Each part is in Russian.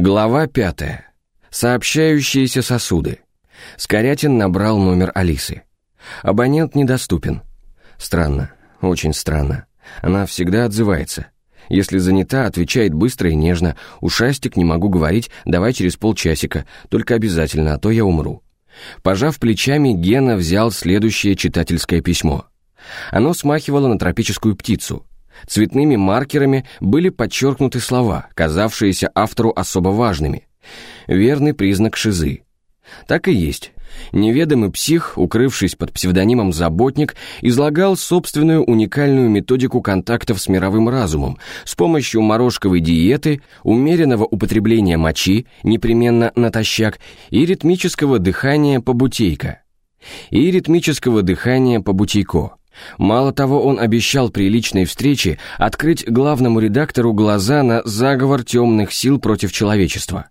Глава пятая. Сообщающиеся сосуды. Скорятин набрал номер Алисы. Абонент недоступен. Странно, очень странно. Она всегда отзывается. Если занята, отвечает быстро и нежно. Ушастик, не могу говорить, давай через полчасика, только обязательно, а то я умру. Пожав плечами, Гена взял следующее читательское письмо. Оно смахивало на тропическую птицу. Цветными маркерами были подчеркнуты слова, казавшиеся автору особо важными. Верный признак шизы. Так и есть. Неведомый псих, укрывшись под псевдонимом «Заботник», излагал собственную уникальную методику контактов с мировым разумом с помощью морожковой диеты, умеренного употребления мочи, непременно натощак, и ритмического дыхания по бутейко. И ритмического дыхания по бутейко. Мало того, он обещал при личной встрече открыть главному редактору глаза на заговор темных сил против человечества.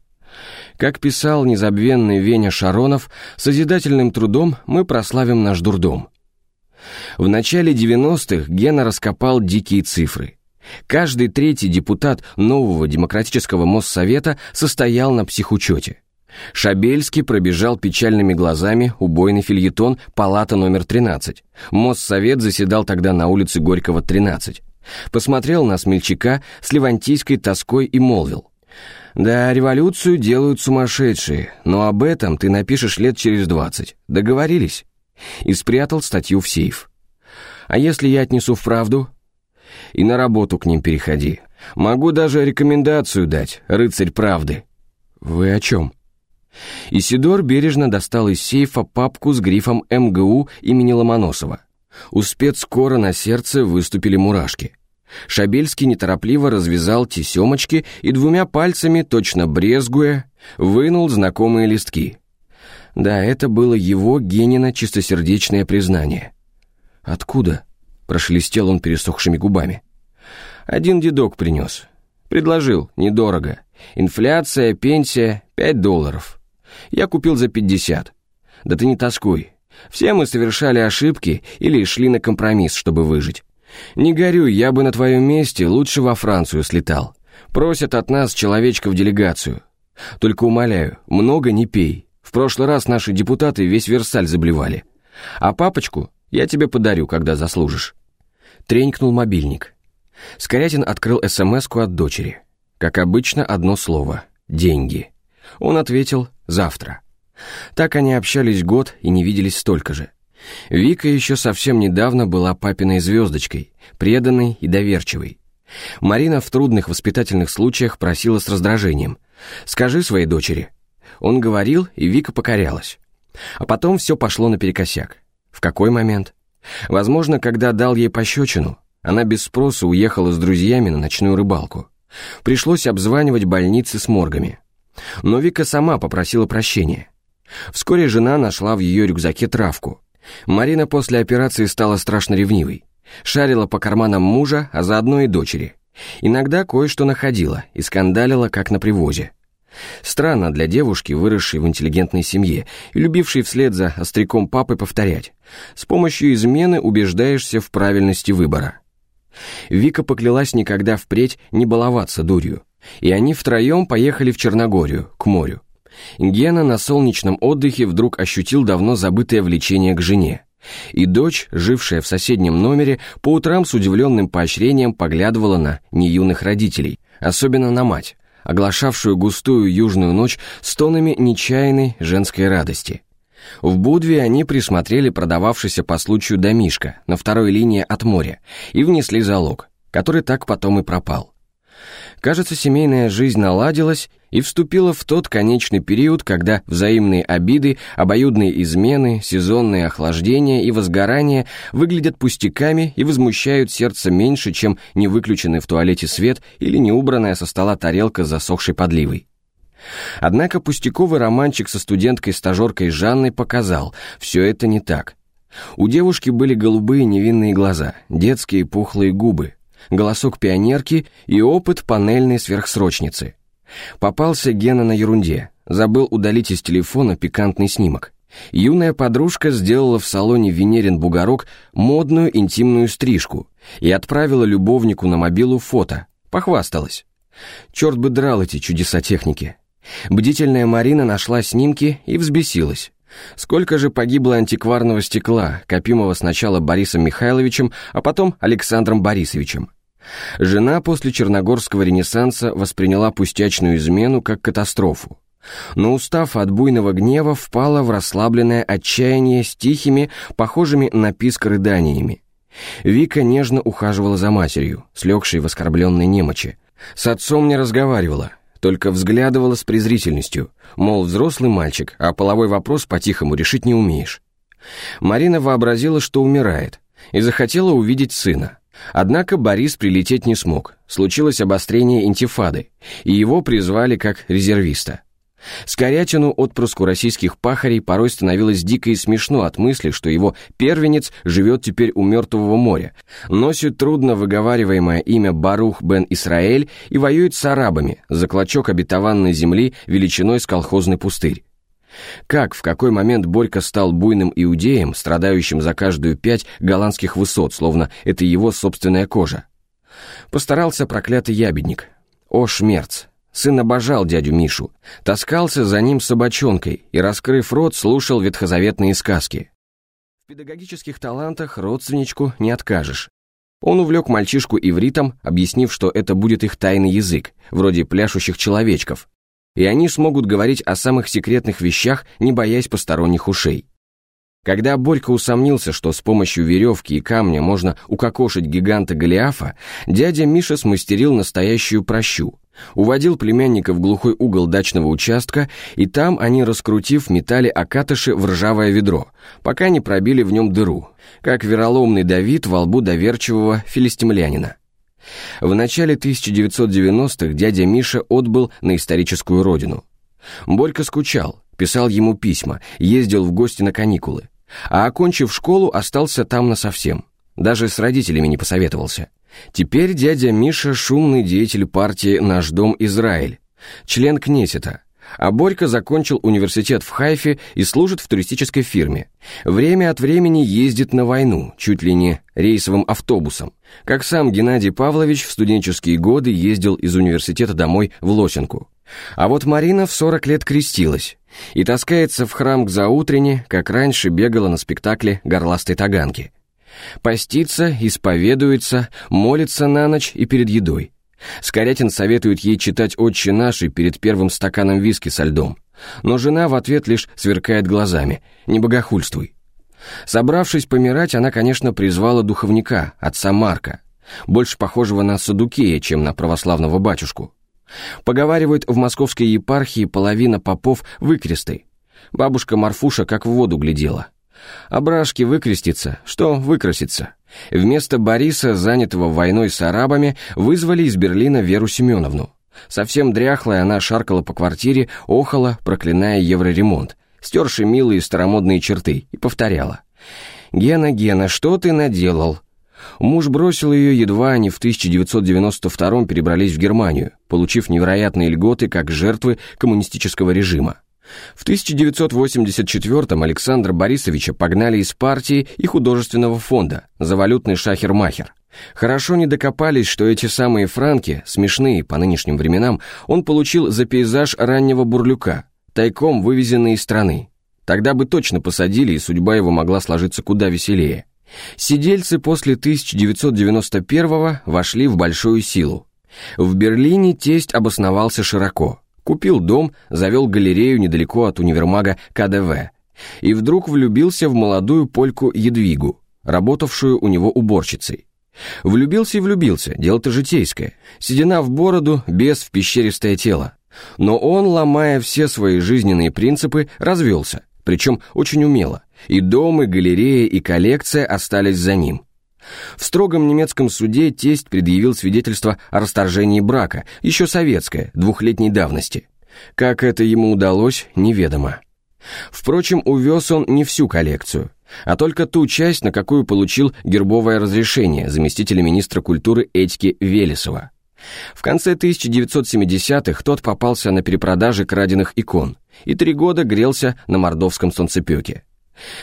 Как писал незабвенный Веня Шаронов, созидательным трудом мы прославим наш дурдом. В начале 90-х Гена раскопал дикие цифры. Каждый третий депутат нового демократического Моссовета состоял на психучете. Шабельский пробежал печальными глазами убойный фильетон «Палата номер 13». Моссовет заседал тогда на улице Горького, 13. Посмотрел на смельчака с левантийской тоской и молвил. «Да, революцию делают сумасшедшие, но об этом ты напишешь лет через двадцать. Договорились?» И спрятал статью в сейф. «А если я отнесу в правду?» «И на работу к ним переходи. Могу даже рекомендацию дать, рыцарь правды». «Вы о чем?» Исидор бережно достал из сейфа папку с грифом МГУ имени Ломоносова. У спецкора на сердце выступили мурашки. Шабельский неторопливо развязал тесемочки и двумя пальцами, точно брезгуя, вынул знакомые листки. Да, это было его, Генина, чистосердечное признание. «Откуда?» — прошелестел он пересохшими губами. «Один дедок принес. Предложил, недорого. Инфляция, пенсия — пять долларов». Я купил за 50. Да ты не тоскуй. Все мы совершали ошибки или шли на компромисс, чтобы выжить. Не горюй, я бы на твоем месте лучше во Францию слетал. Просят от нас человечка в делегацию. Только умоляю, много не пей. В прошлый раз наши депутаты весь Версаль заблевали. А папочку я тебе подарю, когда заслужишь. Тренькнул мобильник. Скорятин открыл смс от дочери. Как обычно, одно слово — деньги. Он ответил «завтра». Так они общались год и не виделись столько же. Вика еще совсем недавно была папиной звездочкой, преданной и доверчивой. Марина в трудных воспитательных случаях просила с раздражением «Скажи своей дочери». Он говорил, и Вика покорялась. А потом все пошло наперекосяк. В какой момент? Возможно, когда дал ей пощечину, она без спроса уехала с друзьями на ночную рыбалку. Пришлось обзванивать больницы с моргами. Но Вика сама попросила прощения. Вскоре жена нашла в ее рюкзаке травку. Марина после операции стала страшно ревнивой. Шарила по карманам мужа, а заодно и дочери. Иногда кое-что находила и скандалила, как на привозе. Странно для девушки, выросшей в интеллигентной семье и любившей вслед за остряком папы повторять. С помощью измены убеждаешься в правильности выбора. Вика поклялась никогда впредь не баловаться дурью и они втроем поехали в Черногорию, к морю. Гена на солнечном отдыхе вдруг ощутил давно забытое влечение к жене. И дочь, жившая в соседнем номере, по утрам с удивленным поощрением поглядывала на неюных родителей, особенно на мать, оглашавшую густую южную ночь стонами нечаянной женской радости. В Будве они присмотрели продававшийся по случаю домишко на второй линии от моря и внесли залог, который так потом и пропал. Кажется, семейная жизнь наладилась и вступила в тот конечный период, когда взаимные обиды, обоюдные измены, сезонные охлаждения и возгорания выглядят пустяками и возмущают сердце меньше, чем невыключенный в туалете свет или неубранная со стола тарелка с засохшей подливой. Однако пустяковый романчик со студенткой-стажеркой Жанной показал, все это не так. У девушки были голубые невинные глаза, детские пухлые губы, голосок пионерки и опыт панельной сверхсрочницы. Попался Гена на ерунде, забыл удалить из телефона пикантный снимок. Юная подружка сделала в салоне Венерин Бугорок модную интимную стрижку и отправила любовнику на мобилу фото, похвасталась. Черт бы драл эти чудеса техники. Бдительная Марина нашла снимки и взбесилась. Сколько же погибло антикварного стекла, копимого сначала Борисом Михайловичем, а потом Александром Борисовичем. Жена после Черногорского ренессанса восприняла пустячную измену как катастрофу. Но устав от буйного гнева, впала в расслабленное отчаяние с тихими, похожими на писк рыданиями. Вика нежно ухаживала за матерью, слегшей в оскорбленной немочи. С отцом не разговаривала, только взглядывала с презрительностью, мол, взрослый мальчик, а половой вопрос по-тихому решить не умеешь. Марина вообразила, что умирает, и захотела увидеть сына. Однако Борис прилететь не смог, случилось обострение интифады, и его призвали как резервиста. Скорятину отпрыску российских пахарей порой становилось дико и смешно от мысли, что его первенец живет теперь у Мертвого моря, носит трудно выговариваемое имя Барух бен Исраэль и воюет с арабами за клочок обетованной земли величиной с колхозный пустырь. Как, в какой момент Борька стал буйным иудеем, страдающим за каждую пять голландских высот, словно это его собственная кожа? Постарался проклятый ябедник. О, шмерц! Сын обожал дядю Мишу, таскался за ним собачонкой и, раскрыв рот, слушал ветхозаветные сказки. В педагогических талантах родственничку не откажешь. Он увлек мальчишку ивритом, объяснив, что это будет их тайный язык, вроде пляшущих человечков, и они смогут говорить о самых секретных вещах, не боясь посторонних ушей. Когда Борька усомнился, что с помощью веревки и камня можно укокошить гиганта Голиафа, дядя Миша смастерил настоящую прощу, уводил племянника в глухой угол дачного участка, и там они, раскрутив, метали окатыши в ржавое ведро, пока не пробили в нем дыру, как вероломный Давид во лбу доверчивого филистимлянина. В начале 1990-х дядя Миша отбыл на историческую родину. Борька скучал, писал ему письма, ездил в гости на каникулы, а окончив школу, остался там насовсем. Даже с родителями не посоветовался. Теперь дядя Миша – шумный деятель партии «Наш дом Израиль», член Кнесета, а Борька закончил университет в Хайфе и служит в туристической фирме. Время от времени ездит на войну, чуть ли не рейсовым автобусом. Как сам Геннадий Павлович в студенческие годы ездил из университета домой в Лосинку. А вот Марина в 40 лет крестилась и таскается в храм к заутрене, как раньше бегала на спектакле «Горластой таганки». Постится, исповедуется, молится на ночь и перед едой. Скорятин советует ей читать «Отче наши» перед первым стаканом виски со льдом. Но жена в ответ лишь сверкает глазами. «Не богохульствуй». Собравшись помирать, она, конечно, призвала духовника, отца Марка, больше похожего на Садукея, чем на православного батюшку. Поговаривают, в московской епархии половина попов выкресты. Бабушка Марфуша как в воду глядела. Абрашки выкрестится, что выкрасится. Вместо Бориса, занятого войной с арабами, вызвали из Берлина Веру Семеновну. Совсем дряхлая она шаркала по квартире, охала, проклиная евроремонт, стерши милые старомодные черты, и повторяла. «Гена, Гена, что ты наделал?» Муж бросил ее, едва они в 1992 перебрались в Германию, получив невероятные льготы как жертвы коммунистического режима. В 1984-м Александра Борисовича погнали из партии и художественного фонда за валютный шахер-махер. Хорошо не докопались, что эти самые франки, смешные по нынешним временам, он получил за пейзаж раннего бурлюка, тайком вывезенный из страны. Тогда бы точно посадили, и судьба его могла сложиться куда веселее. Сидельцы после 1991-го вошли в большую силу. В Берлине тесть обосновался широко. Купил дом, завел галерею недалеко от универмага КДВ. И вдруг влюбился в молодую польку Едвигу, работавшую у него уборщицей. Влюбился и влюбился, дело-то житейское. Седина в бороду, без в пещеристое тело. Но он, ломая все свои жизненные принципы, развелся, причем очень умело. И дом, и галерея, и коллекция остались за ним. В строгом немецком суде тесть предъявил свидетельство о расторжении брака, еще советское, двухлетней давности. Как это ему удалось, неведомо. Впрочем, увез он не всю коллекцию, а только ту часть, на какую получил гербовое разрешение заместителя министра культуры Этики Велесова. В конце 1970-х тот попался на перепродаже краденных икон и три года грелся на мордовском солнцепеке.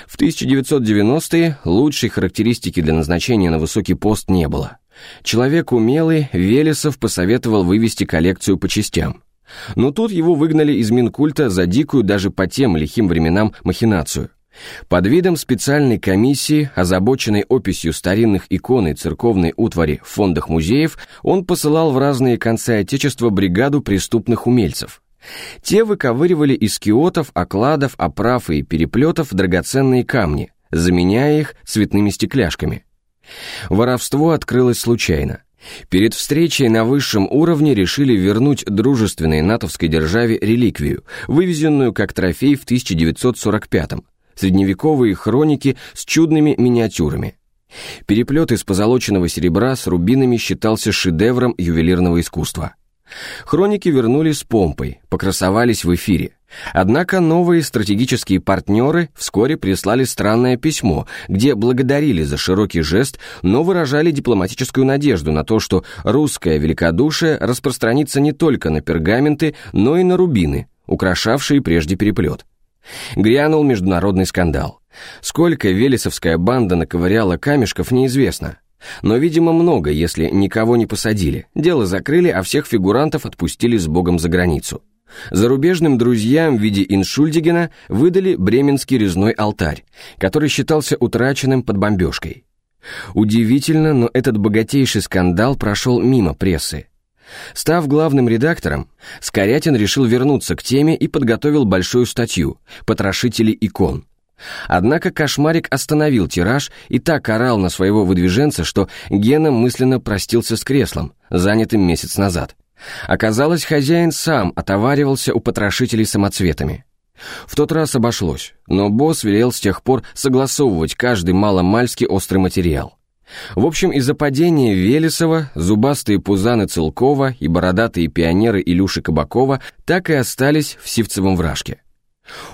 В 1990-е лучшей характеристики для назначения на высокий пост не было. Человек умелый, Велесов посоветовал вывести коллекцию по частям. Но тут его выгнали из Минкульта за дикую даже по тем лихим временам махинацию. Под видом специальной комиссии, озабоченной описью старинных икон и церковной утвари в фондах музеев, он посылал в разные концы Отечества бригаду преступных умельцев. Те выковыривали из киотов, окладов, оправ и переплетов драгоценные камни, заменяя их цветными стекляшками. Воровство открылось случайно. Перед встречей на высшем уровне решили вернуть дружественной натовской державе реликвию, вывезенную как трофей в 1945-м, средневековые хроники с чудными миниатюрами. Переплет из позолоченного серебра с рубинами считался шедевром ювелирного искусства. Хроники вернулись с помпой, покрасовались в эфире. Однако новые стратегические партнеры вскоре прислали странное письмо, где благодарили за широкий жест, но выражали дипломатическую надежду на то, что русское великодушие распространится не только на пергаменты, но и на рубины, украшавшие прежде переплет. Грянул международный скандал. Сколько велесовская банда наковыряла камешков, неизвестно. Но, видимо, много, если никого не посадили. Дело закрыли, а всех фигурантов отпустили с Богом за границу. Зарубежным друзьям в виде Иншульдигена выдали бременский резной алтарь, который считался утраченным под бомбежкой. Удивительно, но этот богатейший скандал прошел мимо прессы. Став главным редактором, Скорятин решил вернуться к теме и подготовил большую статью «Потрошители икон». Однако Кошмарик остановил тираж и так орал на своего выдвиженца, что Гена мысленно простился с креслом, занятым месяц назад. Оказалось, хозяин сам отоваривался у потрошителей самоцветами. В тот раз обошлось, но босс велел с тех пор согласовывать каждый маломальский острый материал. В общем, из-за падения Велесова, зубастые пузаны Целкова и бородатые пионеры Илюши Кабакова так и остались в Сивцевом вражке.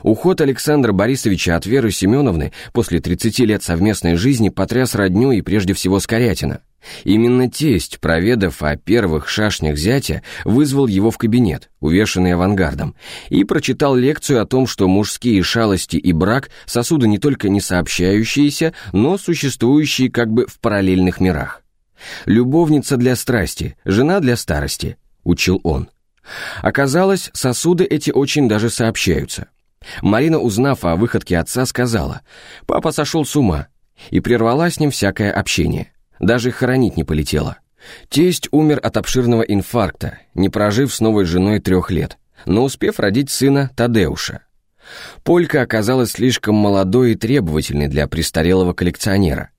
Уход Александра Борисовича от Веры Семеновны после 30 лет совместной жизни потряс родню и прежде всего Скорятина. Именно тесть, проведав о первых шашнях зятя, вызвал его в кабинет, увешанный авангардом, и прочитал лекцию о том, что мужские шалости и брак – сосуды не только не сообщающиеся, но существующие как бы в параллельных мирах. «Любовница для страсти, жена для старости», – учил он. Оказалось, сосуды эти очень даже сообщаются. Марина, узнав о выходке отца, сказала, «Папа сошел с ума», и прервала с ним всякое общение. Даже хоронить не полетела. Тесть умер от обширного инфаркта, не прожив с новой женой трех лет, но успев родить сына Тадеуша. Полька оказалась слишком молодой и требовательной для престарелого коллекционера.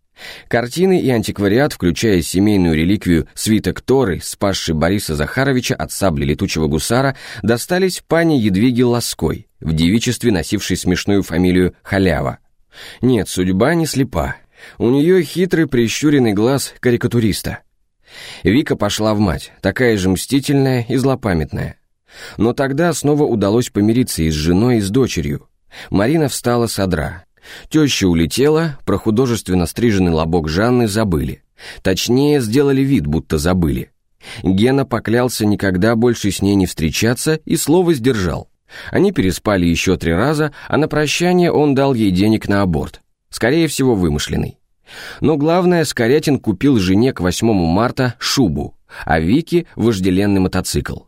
Картины и антиквариат, включая семейную реликвию свиток Торы, спасший Бориса Захаровича от сабли летучего гусара, достались пане Едвиге Лоской, в девичестве носившей смешную фамилию Халява. Нет, судьба не слепа. У нее хитрый прищуренный глаз карикатуриста. Вика пошла в мать, такая же мстительная и злопамятная. Но тогда снова удалось помириться и с женой, и с дочерью. Марина встала с одра. Теща улетела, про художественно стриженный лобок Жанны забыли. Точнее, сделали вид, будто забыли. Гена поклялся никогда больше с ней не встречаться и слово сдержал. Они переспали еще три раза, а на прощание он дал ей денег на аборт. Скорее всего, вымышленный. Но главное, Скорятин купил жене к 8 марта шубу, а Вике – вожделенный мотоцикл.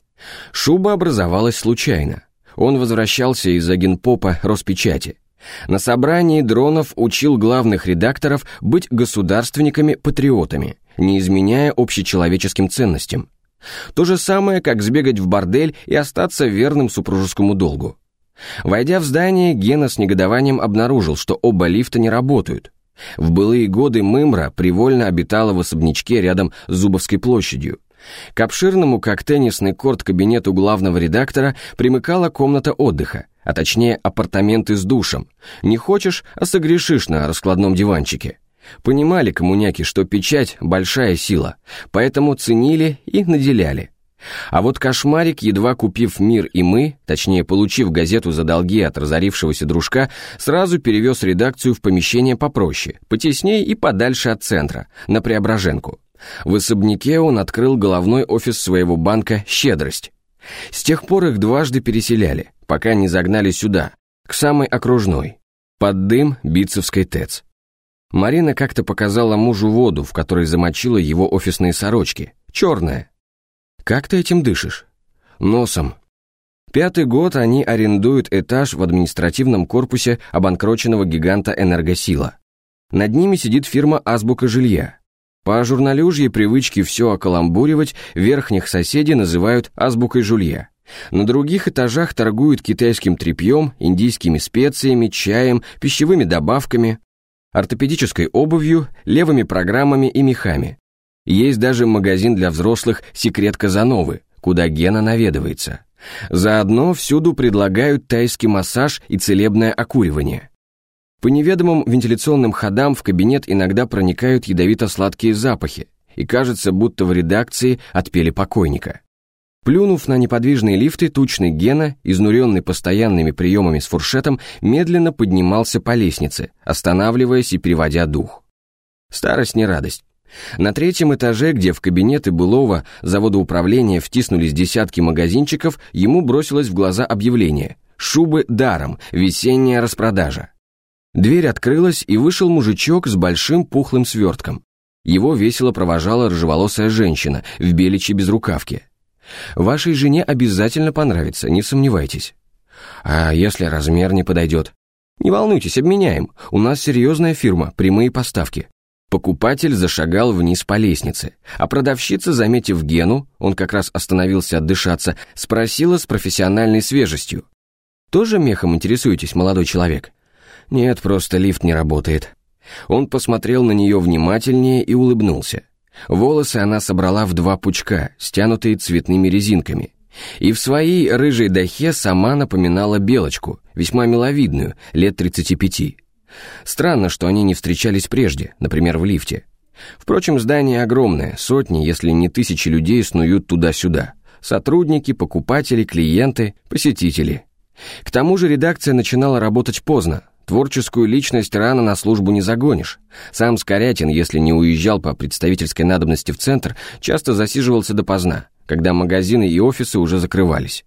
Шуба образовалась случайно. Он возвращался из агенпопа Роспечати. На собрании Дронов учил главных редакторов быть государственниками-патриотами, не изменяя общечеловеческим ценностям. То же самое, как сбегать в бордель и остаться верным супружескому долгу. Войдя в здание, Гена с негодованием обнаружил, что оба лифта не работают. В былые годы Мымра привольно обитала в особнячке рядом с Зубовской площадью. К обширному, как теннисный корт, кабинету главного редактора примыкала комната отдыха, а точнее апартаменты с душем. Не хочешь, а согрешишь на раскладном диванчике. Понимали коммуняки, что печать – большая сила, поэтому ценили и наделяли. А вот кошмарик, едва купив «Мир» и «Мы», точнее, получив газету за долги от разорившегося дружка, сразу перевез редакцию в помещение попроще, потеснее и подальше от центра, на Преображенку. В особняке он открыл головной офис своего банка «Щедрость». С тех пор их дважды переселяли, пока не загнали сюда, к самой окружной, под дым Битцевской ТЭЦ. Марина как-то показала мужу воду, в которой замочила его офисные сорочки, черная. «Как ты этим дышишь?» «Носом», Пятый год они арендуют этаж в административном корпусе обанкроченного гиганта «Энергосила». Над ними сидит фирма «Азбука жилья». По журналюжьей привычке все окаламбуривать, верхних соседей называют «азбукой жулья». На других этажах торгуют китайским тряпьем, индийскими специями, чаем, пищевыми добавками, ортопедической обувью, левыми программами и мехами. Есть даже магазин для взрослых «Секрет Казановы», куда Гена наведывается. Заодно всюду предлагают тайский массаж и целебное окуривание. По неведомым вентиляционным ходам в кабинет иногда проникают ядовито-сладкие запахи, и кажется, будто в редакции отпели покойника. Плюнув на неподвижные лифты, тучный Гена, изнуренный постоянными приемами с фуршетом, медленно поднимался по лестнице, останавливаясь и переводя дух. Старость не радость. На третьем этаже, где в кабинеты былого завода управления втиснулись десятки магазинчиков, ему бросилось в глаза объявление «Шубы даром, весенняя распродажа». Дверь открылась, и вышел мужичок с большим пухлым свертком. Его весело провожала рыжеволосая женщина в беличьей безрукавке. Вашей жене обязательно понравится, не сомневайтесь. А если размер не подойдет? Не волнуйтесь, обменяем. У нас серьезная фирма, прямые поставки. Покупатель зашагал вниз по лестнице, а продавщица, заметив Гену, он как раз остановился отдышаться, спросила с профессиональной свежестью. «Тоже мехом интересуетесь, молодой человек?» «Нет, просто лифт не работает». Он посмотрел на нее внимательнее и улыбнулся. Волосы она собрала в два пучка, стянутые цветными резинками. И в своей рыжей дахе сама напоминала белочку, весьма миловидную, лет 35. Странно, что они не встречались прежде, например, в лифте. Впрочем, здание огромное, сотни, если не тысячи людей снуют туда-сюда. Сотрудники, покупатели, клиенты, посетители. К тому же редакция начинала работать поздно, Творческую личность рано на службу не загонишь. Сам Скорятин, если не уезжал по представительской надобности в центр, часто засиживался допоздна, когда магазины и офисы уже закрывались.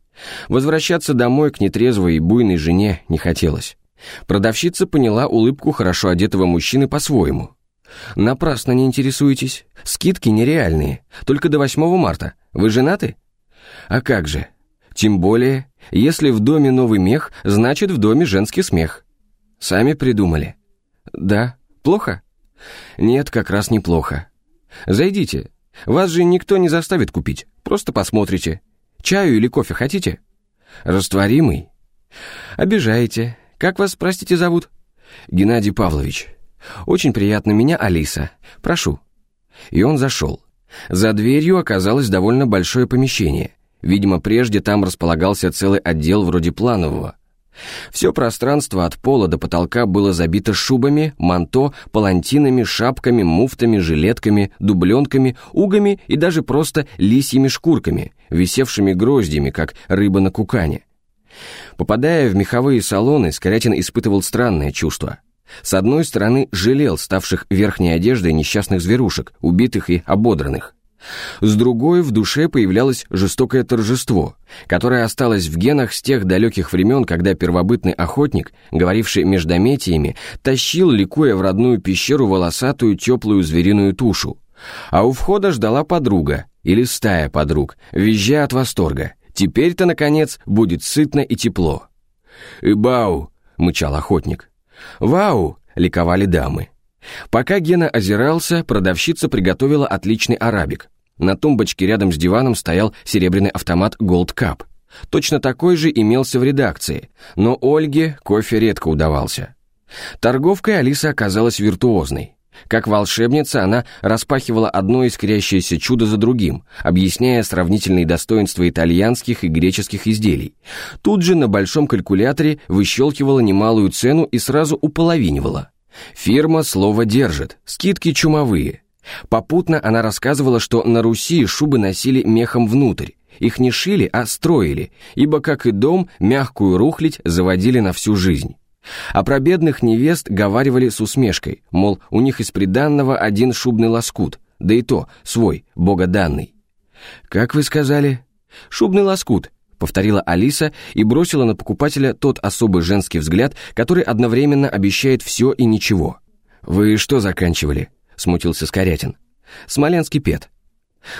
Возвращаться домой к нетрезвой и буйной жене не хотелось. Продавщица поняла улыбку хорошо одетого мужчины по-своему. «Напрасно не интересуетесь. Скидки нереальные. Только до 8 марта. Вы женаты?» «А как же? Тем более, если в доме новый мех, значит в доме женский смех. Сами придумали? Да. Плохо? Нет, как раз неплохо. Зайдите. Вас же никто не заставит купить. Просто посмотрите. Чаю или кофе хотите? Растворимый? Обижаете. Как вас, простите, зовут? Геннадий Павлович. Очень приятно, меня Алиса. Прошу. И он зашел. За дверью оказалось довольно большое помещение. Видимо, прежде там располагался целый отдел вроде планового. Все пространство от пола до потолка было забито шубами, манто, палантинами, шапками, муфтами, жилетками, дубленками, угами и даже просто лисьими шкурками, висевшими гроздями, как рыба на кукане. Попадая в меховые салоны, Скорятин испытывал странное чувство. С одной стороны, жалел ставших верхней одеждой несчастных зверушек, убитых и ободранных. С другой в душе появлялось жестокое торжество, которое осталось в генах с тех далеких времен, когда первобытный охотник, говоривший междометиями, тащил, ликуя в родную пещеру волосатую теплую звериную тушу. А у входа ждала подруга, или стая подруг, визжа от восторга. Теперь-то, наконец, будет сытно и тепло. «Ибау!» — мычал охотник. «Вау!» — ликовали дамы. Пока Гена озирался, продавщица приготовила отличный арабик. На тумбочке рядом с диваном стоял серебряный автомат Gold Cup. Точно такой же имелся в редакции, но Ольге кофе редко удавался. Торговкой Алиса оказалась виртуозной. Как волшебница она распахивала одно искрящееся чудо за другим, объясняя сравнительные достоинства итальянских и греческих изделий. Тут же на большом калькуляторе выщелкивала немалую цену и сразу уполовинивала. Фирма слово держит, скидки чумовые. Попутно она рассказывала, что на Руси шубы носили мехом внутрь. Их не шили, а строили, ибо, как и дом, мягкую рухлядь заводили на всю жизнь. А про бедных невест говаривали с усмешкой, мол, у них из приданного один шубный лоскут, да и то свой, богоданный. «Как вы сказали?» «Шубный лоскут», повторила Алиса и бросила на покупателя тот особый женский взгляд, который одновременно обещает все и ничего. «Вы что заканчивали?» — смутился Скорятин. «Смоленский пет».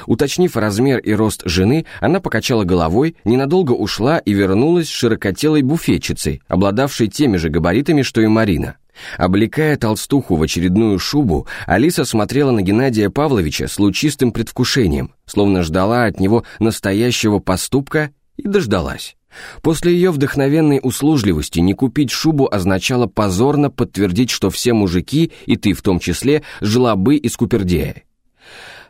Уточнив размер и рост жены, она покачала головой, ненадолго ушла и вернулась с широкотелой буфетчицей, обладавшей теми же габаритами, что и Марина. Облекая толстуху в очередную шубу, Алиса смотрела на Геннадия Павловича с лучистым предвкушением, словно ждала от него настоящего поступка и дождалась. После ее вдохновенной услужливости не купить шубу означало позорно подтвердить, что все мужики, и ты в том числе, жлобы из Купердея.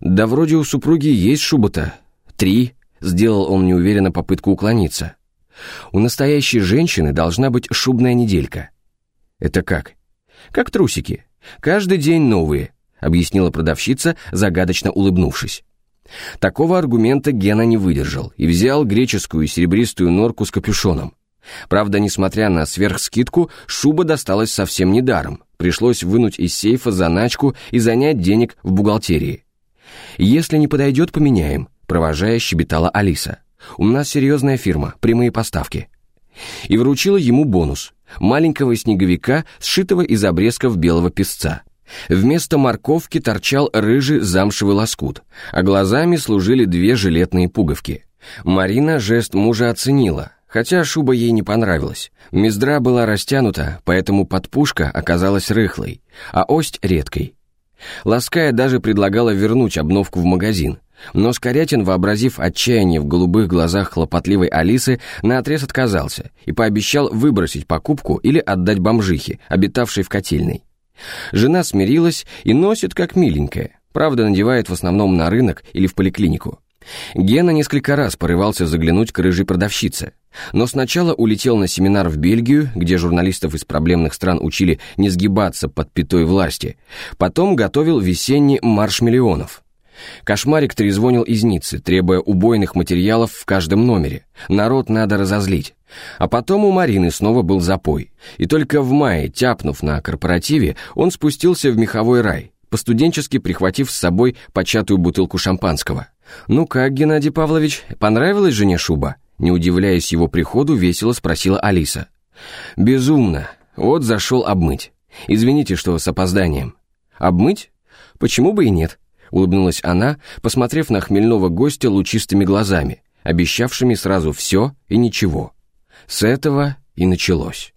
«Да вроде у супруги есть шуба-то. Три», — сделал он неуверенно попытку уклониться. «У настоящей женщины должна быть шубная неделька». «Это как?» «Как трусики. Каждый день новые», — объяснила продавщица, загадочно улыбнувшись. Такого аргумента Гена не выдержал и взял греческую серебристую норку с капюшоном. Правда, несмотря на сверхскидку, шуба досталась совсем недаром. Пришлось вынуть из сейфа заначку и занять денег в бухгалтерии. «Если не подойдет, поменяем», — провожая щебетала Алиса. «У нас серьезная фирма, прямые поставки». И вручила ему бонус — маленького снеговика, сшитого из обрезков белого песца. Вместо морковки торчал рыжий замшевый лоскут, а глазами служили две жилетные пуговки. Марина жест мужа оценила, хотя шуба ей не понравилась. Мездра была растянута, поэтому подпушка оказалась рыхлой, а ость редкой. Лаская даже предлагала вернуть обновку в магазин, но Скорятин, вообразив отчаяние в голубых глазах хлопотливой Алисы, наотрез отказался и пообещал выбросить покупку или отдать бомжихе, обитавшей в котельной. Жена смирилась и носит как миленькая, правда надевает в основном на рынок или в поликлинику. Гена несколько раз порывался заглянуть к рыжей продавщице, но сначала улетел на семинар в Бельгию, где журналистов из проблемных стран учили не сгибаться под пятой власти, потом готовил весенний марш миллионов. Кошмарик трезвонил из Ниццы, требуя убойных материалов в каждом номере. Народ надо разозлить. А потом у Марины снова был запой. И только в мае, тяпнув на корпоративе, он спустился в меховой рай, постуденчески прихватив с собой початую бутылку шампанского. «Ну как, Геннадий Павлович, понравилась жене шуба?» Не удивляясь его приходу, весело спросила Алиса. «Безумно. Вот зашел обмыть. Извините, что с опозданием». «Обмыть? Почему бы и нет?» Улыбнулась она, посмотрев на хмельного гостя лучистыми глазами, обещавшими сразу все и ничего. С этого и началось.